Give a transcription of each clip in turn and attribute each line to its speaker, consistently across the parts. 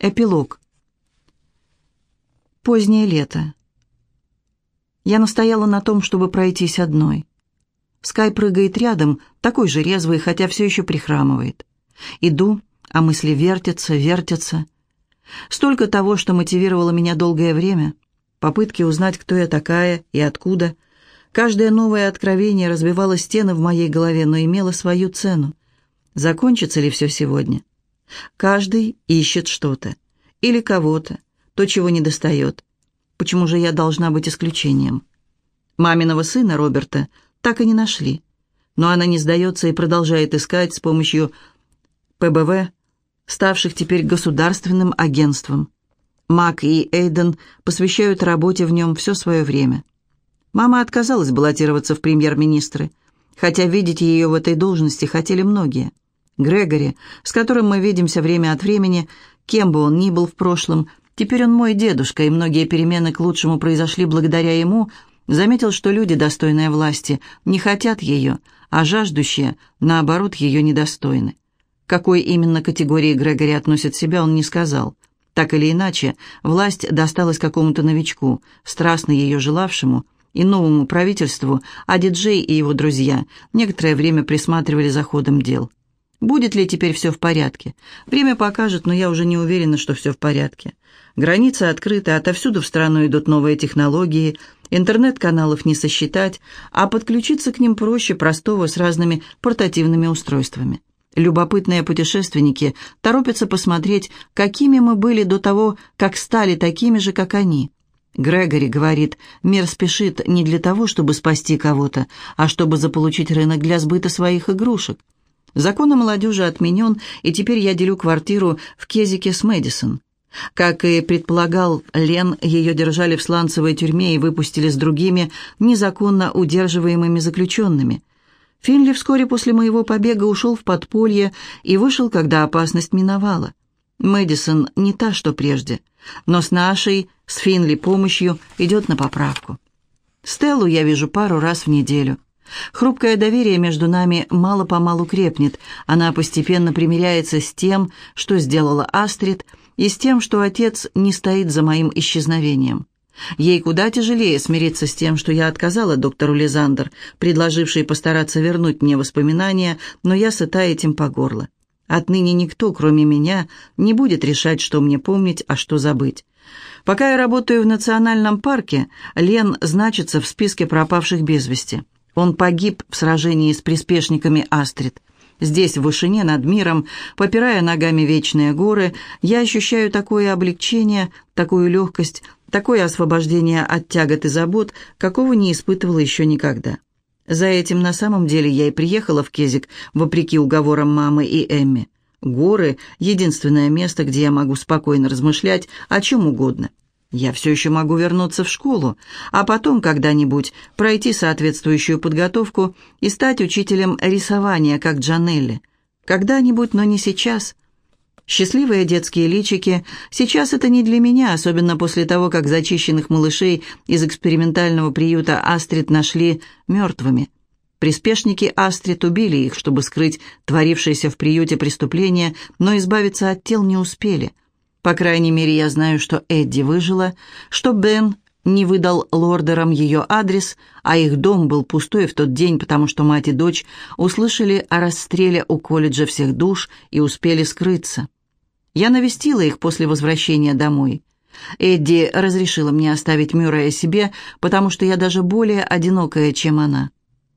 Speaker 1: Эпилог. Позднее лето. Я настояла на том, чтобы пройтись одной. Скай прыгает рядом, такой же резвый, хотя все еще прихрамывает. Иду, а мысли вертятся, вертятся. Столько того, что мотивировало меня долгое время. Попытки узнать, кто я такая и откуда. Каждое новое откровение разбивало стены в моей голове, но имело свою цену. Закончится ли все сегодня? Каждый ищет что-то. Или кого-то. То, чего не достает. Почему же я должна быть исключением? Маминого сына, Роберта, так и не нашли. Но она не сдается и продолжает искать с помощью ПБВ, ставших теперь государственным агентством. Мак и Эйден посвящают работе в нем все свое время. Мама отказалась баллотироваться в премьер-министры, хотя видеть ее в этой должности хотели многие – Грегори, с которым мы видимся время от времени, кем бы он ни был в прошлом, теперь он мой дедушка, и многие перемены к лучшему произошли благодаря ему, заметил, что люди, достойные власти, не хотят ее, а жаждущие, наоборот, ее недостойны. какой именно категории Грегори относит себя, он не сказал. Так или иначе, власть досталась какому-то новичку, страстно ее желавшему, и новому правительству, а диджей и его друзья некоторое время присматривали за ходом дел. Будет ли теперь все в порядке? Время покажет, но я уже не уверена, что все в порядке. Границы открыты, отовсюду в страну идут новые технологии, интернет-каналов не сосчитать, а подключиться к ним проще простого с разными портативными устройствами. Любопытные путешественники торопятся посмотреть, какими мы были до того, как стали такими же, как они. Грегори говорит, мир спешит не для того, чтобы спасти кого-то, а чтобы заполучить рынок для сбыта своих игрушек. Закон о молодежи отменен, и теперь я делю квартиру в Кезике с Мэдисон. Как и предполагал Лен, ее держали в сланцевой тюрьме и выпустили с другими незаконно удерживаемыми заключенными. Финли вскоре после моего побега ушел в подполье и вышел, когда опасность миновала. Мэдисон не та, что прежде, но с нашей, с Финли помощью идет на поправку. Стеллу я вижу пару раз в неделю. Хрупкое доверие между нами мало-помалу крепнет. Она постепенно примиряется с тем, что сделала Астрид, и с тем, что отец не стоит за моим исчезновением. Ей куда тяжелее смириться с тем, что я отказала доктору Лизандер, предложившей постараться вернуть мне воспоминания, но я сыта этим по горло. Отныне никто, кроме меня, не будет решать, что мне помнить, а что забыть. Пока я работаю в национальном парке, Лен значится в списке пропавших без вести. Он погиб в сражении с приспешниками Астрид. Здесь, в вышине над миром, попирая ногами вечные горы, я ощущаю такое облегчение, такую легкость, такое освобождение от тягот и забот, какого не испытывала еще никогда. За этим на самом деле я и приехала в Кезик, вопреки уговорам мамы и Эмми. Горы — единственное место, где я могу спокойно размышлять о чем угодно. Я все еще могу вернуться в школу, а потом когда-нибудь пройти соответствующую подготовку и стать учителем рисования, как Джанелли. Когда-нибудь, но не сейчас. Счастливые детские личики. Сейчас это не для меня, особенно после того, как зачищенных малышей из экспериментального приюта Астрид нашли мертвыми. Приспешники Астрид убили их, чтобы скрыть творившееся в приюте преступление, но избавиться от тел не успели – по крайней мере, я знаю, что Эдди выжила, что Бен не выдал лордерам ее адрес, а их дом был пустой в тот день, потому что мать и дочь услышали о расстреле у колледжа всех душ и успели скрыться. Я навестила их после возвращения домой. Эдди разрешила мне оставить Мюррея себе, потому что я даже более одинокая, чем она.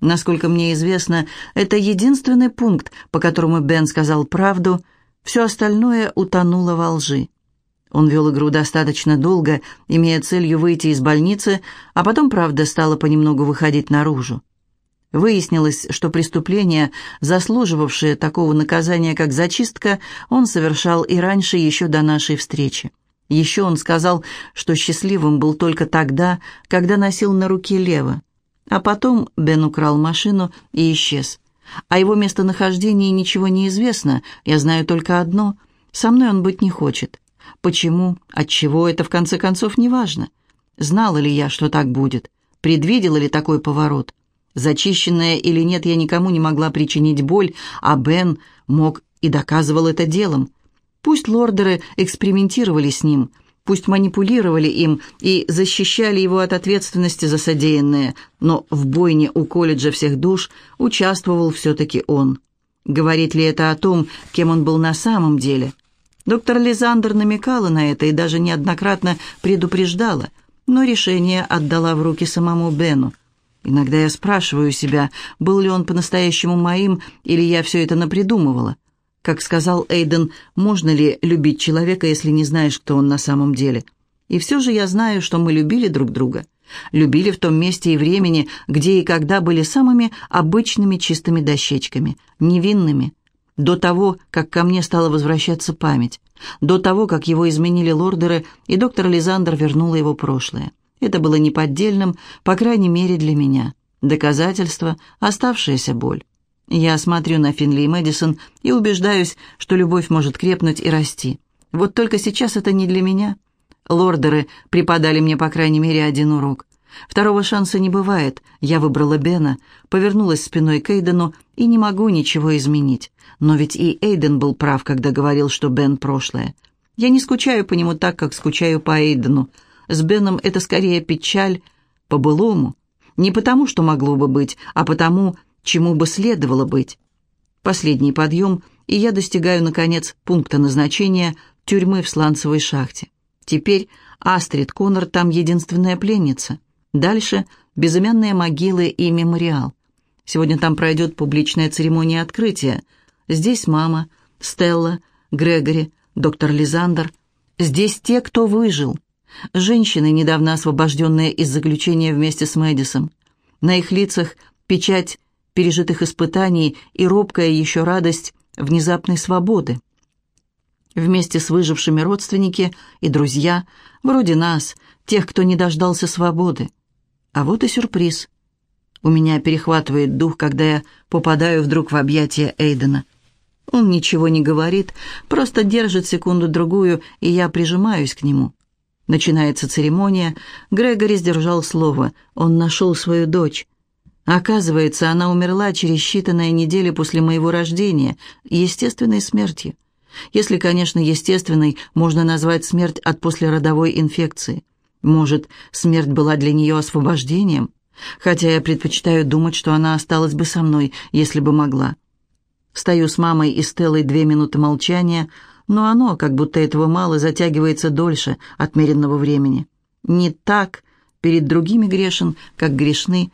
Speaker 1: Насколько мне известно, это единственный пункт, по которому Бен сказал правду, все остальное утонуло во лжи. Он вел игру достаточно долго, имея целью выйти из больницы, а потом, правда, стало понемногу выходить наружу. Выяснилось, что преступление, заслуживавшее такого наказания, как зачистка, он совершал и раньше, еще до нашей встречи. Еще он сказал, что счастливым был только тогда, когда носил на руке лево. А потом Бен украл машину и исчез. О его местонахождении ничего не известно, я знаю только одно — со мной он быть не хочет. Почему, отчего, это в конце концов не важно. Знала ли я, что так будет? Предвидела ли такой поворот? Зачищенная или нет, я никому не могла причинить боль, а Бен мог и доказывал это делом. Пусть лордеры экспериментировали с ним, пусть манипулировали им и защищали его от ответственности за содеянное, но в бойне у колледжа всех душ участвовал все-таки он. Говорит ли это о том, кем он был на самом деле? Доктор Лизандер намекала на это и даже неоднократно предупреждала, но решение отдала в руки самому Бену. Иногда я спрашиваю себя, был ли он по-настоящему моим, или я все это напридумывала. Как сказал Эйден, можно ли любить человека, если не знаешь, кто он на самом деле? И все же я знаю, что мы любили друг друга. Любили в том месте и времени, где и когда были самыми обычными чистыми дощечками, невинными. До того, как ко мне стала возвращаться память. До того, как его изменили лордеры, и доктор Лизандр вернула его прошлое. Это было неподдельным, по крайней мере для меня. Доказательство – оставшаяся боль. Я смотрю на Финли и Мэдисон и убеждаюсь, что любовь может крепнуть и расти. Вот только сейчас это не для меня. Лордеры преподали мне, по крайней мере, один урок. Второго шанса не бывает. Я выбрала Бена, повернулась спиной к Эйдену и не могу ничего изменить. Но ведь и Эйден был прав, когда говорил, что Бен – прошлое. Я не скучаю по нему так, как скучаю по Эйдену. С Беном это скорее печаль по-былому. Не потому, что могло бы быть, а потому, чему бы следовало быть. Последний подъем, и я достигаю, наконец, пункта назначения тюрьмы в сланцевой шахте. Теперь Астрид Коннор там единственная пленница. Дальше безымянные могилы и мемориал. Сегодня там пройдет публичная церемония открытия. Здесь мама, Стелла, Грегори, доктор Лизандер. Здесь те, кто выжил. Женщины, недавно освобожденные из заключения вместе с Мэдисом. На их лицах печать пережитых испытаний и робкая еще радость внезапной свободы. Вместе с выжившими родственники и друзья, вроде нас, тех, кто не дождался свободы. А вот и сюрприз. У меня перехватывает дух, когда я попадаю вдруг в объятия Эйдена. Он ничего не говорит, просто держит секунду-другую, и я прижимаюсь к нему. Начинается церемония. Грегори сдержал слово. Он нашел свою дочь. Оказывается, она умерла через считанные недели после моего рождения, естественной смертью. Если, конечно, естественной можно назвать смерть от послеродовой инфекции. Может, смерть была для нее освобождением? Хотя я предпочитаю думать, что она осталась бы со мной, если бы могла. Стою с мамой и Стеллой две минуты молчания, но оно, как будто этого мало, затягивается дольше отмеренного времени. Не так перед другими грешен, как грешны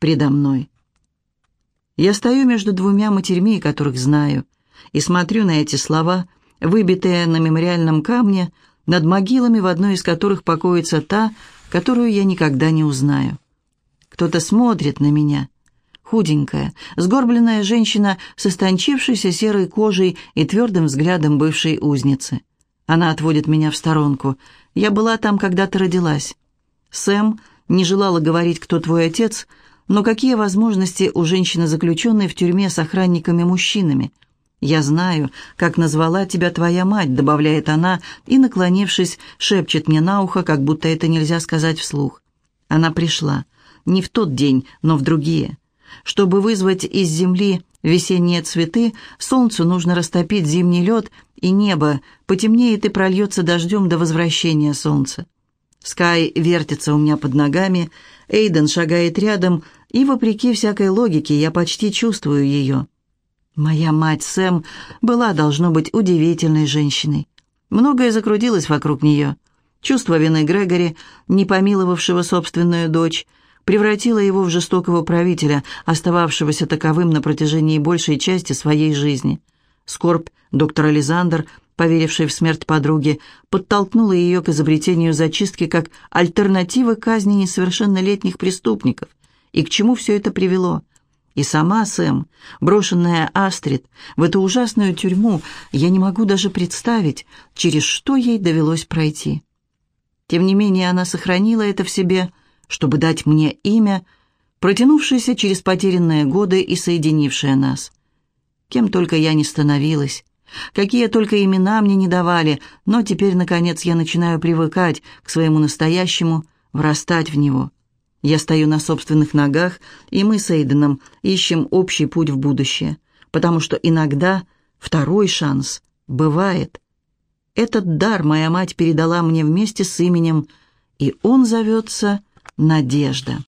Speaker 1: предо мной. Я стою между двумя матерьми, которых знаю, и смотрю на эти слова, выбитые на мемориальном камне, над могилами, в одной из которых покоится та, которую я никогда не узнаю. Кто-то смотрит на меня. Худенькая, сгорбленная женщина с истончившейся серой кожей и твердым взглядом бывшей узницы. Она отводит меня в сторонку. Я была там, когда ты родилась. Сэм не желала говорить, кто твой отец, но какие возможности у женщины-заключенной в тюрьме с охранниками-мужчинами? «Я знаю, как назвала тебя твоя мать», — добавляет она, и, наклонившись, шепчет мне на ухо, как будто это нельзя сказать вслух. Она пришла. Не в тот день, но в другие. Чтобы вызвать из земли весенние цветы, солнцу нужно растопить зимний лед, и небо потемнеет и прольется дождем до возвращения солнца. Скай вертится у меня под ногами, Эйден шагает рядом, и, вопреки всякой логике, я почти чувствую ее. Моя мать Сэм была, должно быть, удивительной женщиной. Многое закрутилось вокруг нее. Чувство вины Грегори, не помиловавшего собственную дочь, превратило его в жестокого правителя, остававшегося таковым на протяжении большей части своей жизни. Скорбь доктора Лизандер, поверившей в смерть подруги, подтолкнула ее к изобретению зачистки как альтернативы казни несовершеннолетних преступников. И к чему все это привело? И сама Сэм, брошенная Астрид, в эту ужасную тюрьму, я не могу даже представить, через что ей довелось пройти. Тем не менее, она сохранила это в себе, чтобы дать мне имя, протянувшееся через потерянные годы и соединившее нас. Кем только я не становилась, какие только имена мне не давали, но теперь, наконец, я начинаю привыкать к своему настоящему, врастать в него. Я стою на собственных ногах, и мы с Эйденом ищем общий путь в будущее, потому что иногда второй шанс бывает. Этот дар моя мать передала мне вместе с именем, и он зовется Надежда.